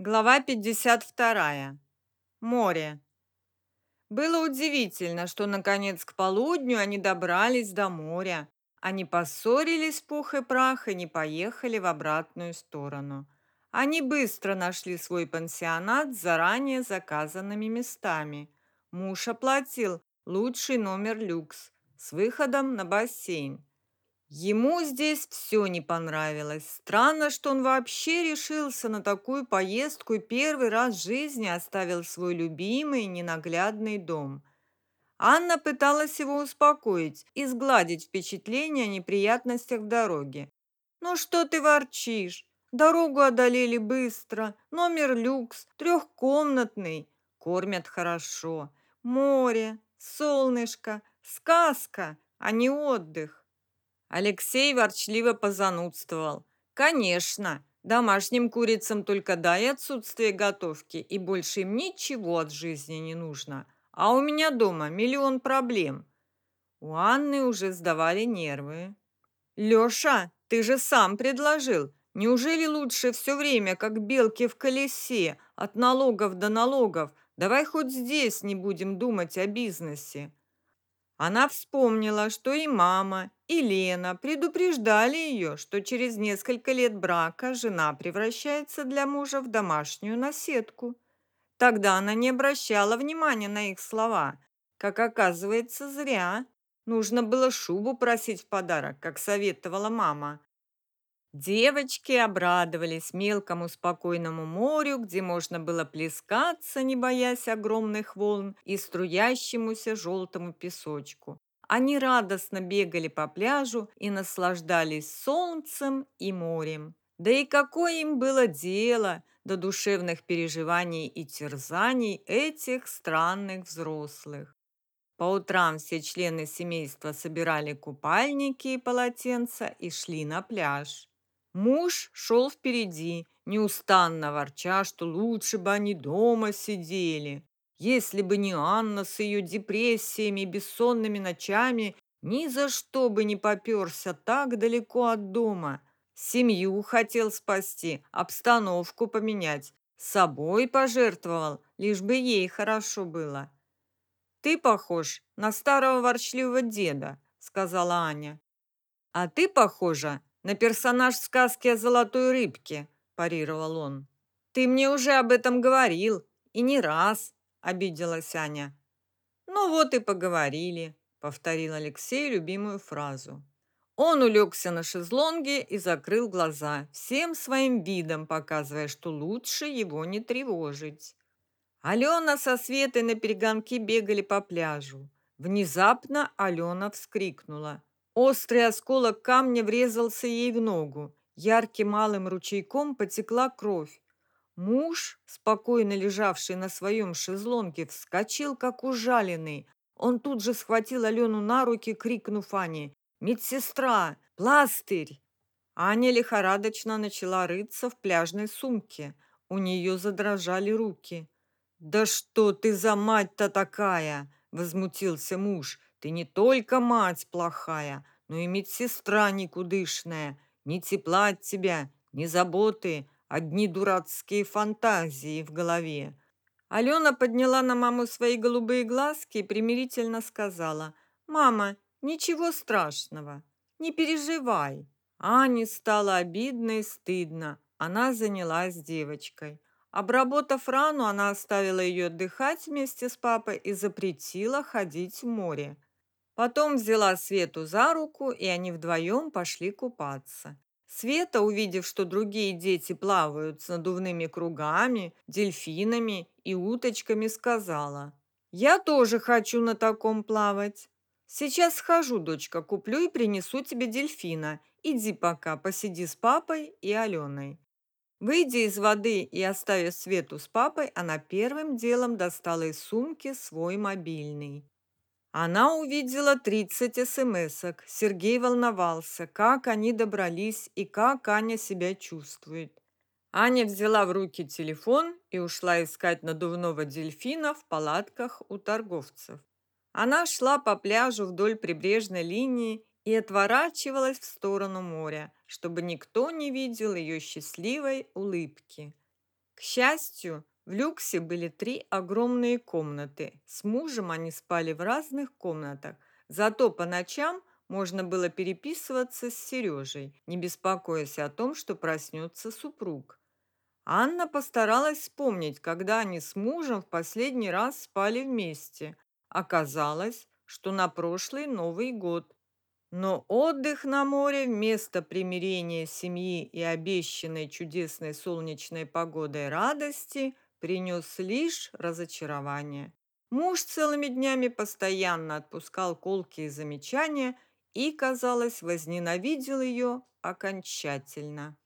Глава 52. Море. Было удивительно, что наконец к полудню они добрались до моря. Они поссорились пух и прах и не поехали в обратную сторону. Они быстро нашли свой пансионат с заранее заказанными местами. Муж оплатил лучший номер люкс с выходом на бассейн. Ему здесь все не понравилось. Странно, что он вообще решился на такую поездку и первый раз в жизни оставил свой любимый ненаглядный дом. Анна пыталась его успокоить и сгладить впечатление о неприятностях в дороге. «Ну что ты ворчишь? Дорогу одолели быстро, номер люкс, трехкомнатный, кормят хорошо, море, солнышко, сказка, а не отдых. Алексей ворчливо позанудствовал. «Конечно, домашним курицам только дай отсутствие готовки, и больше им ничего от жизни не нужно. А у меня дома миллион проблем». У Анны уже сдавали нервы. «Леша, ты же сам предложил. Неужели лучше все время, как белки в колесе, от налогов до налогов? Давай хоть здесь не будем думать о бизнесе». Она вспомнила, что и мама, и Лена предупреждали ее, что через несколько лет брака жена превращается для мужа в домашнюю наседку. Тогда она не обращала внимания на их слова. Как оказывается, зря. Нужно было шубу просить в подарок, как советовала мама. Девочки обрадовались мелкому спокойному морю, где можно было плескаться, не боясь огромных волн, и струящемуся желтому песочку. Они радостно бегали по пляжу и наслаждались солнцем и морем. Да и какое им было дело до душевных переживаний и терзаний этих странных взрослых. По утрам все члены семейства собирали купальники и полотенца и шли на пляж. Муж шел впереди, неустанно ворча, что лучше бы они дома сидели. Если бы не Анна с ее депрессиями и бессонными ночами, ни за что бы не поперся так далеко от дома. Семью хотел спасти, обстановку поменять. Собой пожертвовал, лишь бы ей хорошо было. «Ты похож на старого ворчливого деда», — сказала Аня. «А ты похожа на персонаж сказки о золотой рыбке», – парировал он. «Ты мне уже об этом говорил, и не раз», – обиделась Аня. «Ну вот и поговорили», – повторил Алексей любимую фразу. Он улегся на шезлонге и закрыл глаза, всем своим видом показывая, что лучше его не тревожить. Алена со Светой на перегонки бегали по пляжу. Внезапно Алена вскрикнула. Острый осколок камня врезался ей в ногу. Ярким малым ручейком потекла кровь. Муж, спокойно лежавший на своем шезлонге, вскочил, как ужаленный. Он тут же схватил Алену на руки, крикнув Ане «Медсестра! Пластырь!» Аня лихорадочно начала рыться в пляжной сумке. У нее задрожали руки. «Да что ты за мать-то такая!» – возмутился муж. Ты не только мать плохая, но и медсестра никудышная. Ни тепла от тебя, ни заботы, одни дурацкие фантазии в голове. Алена подняла на маму свои голубые глазки и примирительно сказала, «Мама, ничего страшного, не переживай». Ане стало обидно и стыдно. Она занялась девочкой. Обработав рану, она оставила ее отдыхать вместе с папой и запретила ходить в море. Потом взяла Свету за руку, и они вдвоем пошли купаться. Света, увидев, что другие дети плавают с надувными кругами, дельфинами и уточками, сказала, «Я тоже хочу на таком плавать. Сейчас схожу, дочка, куплю и принесу тебе дельфина. Иди пока, посиди с папой и Аленой». Выйдя из воды и оставив Свету с папой, она первым делом достала из сумки свой мобильный. Она увидела 30 смс-ок. Сергей волновался, как они добрались и как Аня себя чувствует. Аня взяла в руки телефон и ушла искать надувного дельфина в палатках у торговцев. Она шла по пляжу вдоль прибрежной линии и отворачивалась в сторону моря, чтобы никто не видел ее счастливой улыбки. К счастью, в люксе были три огромные комнаты. С мужем они спали в разных комнатах, зато по ночам можно было переписываться с Сережей, не беспокоясь о том, что проснется супруг. Анна постаралась вспомнить, когда они с мужем в последний раз спали вместе. Оказалось, что на прошлый Новый год. Но отдых на море вместо примирения семьи и обещанной чудесной солнечной погодой радости принес лишь разочарование. Муж целыми днями постоянно отпускал колкие замечания и, казалось, возненавидел ее окончательно.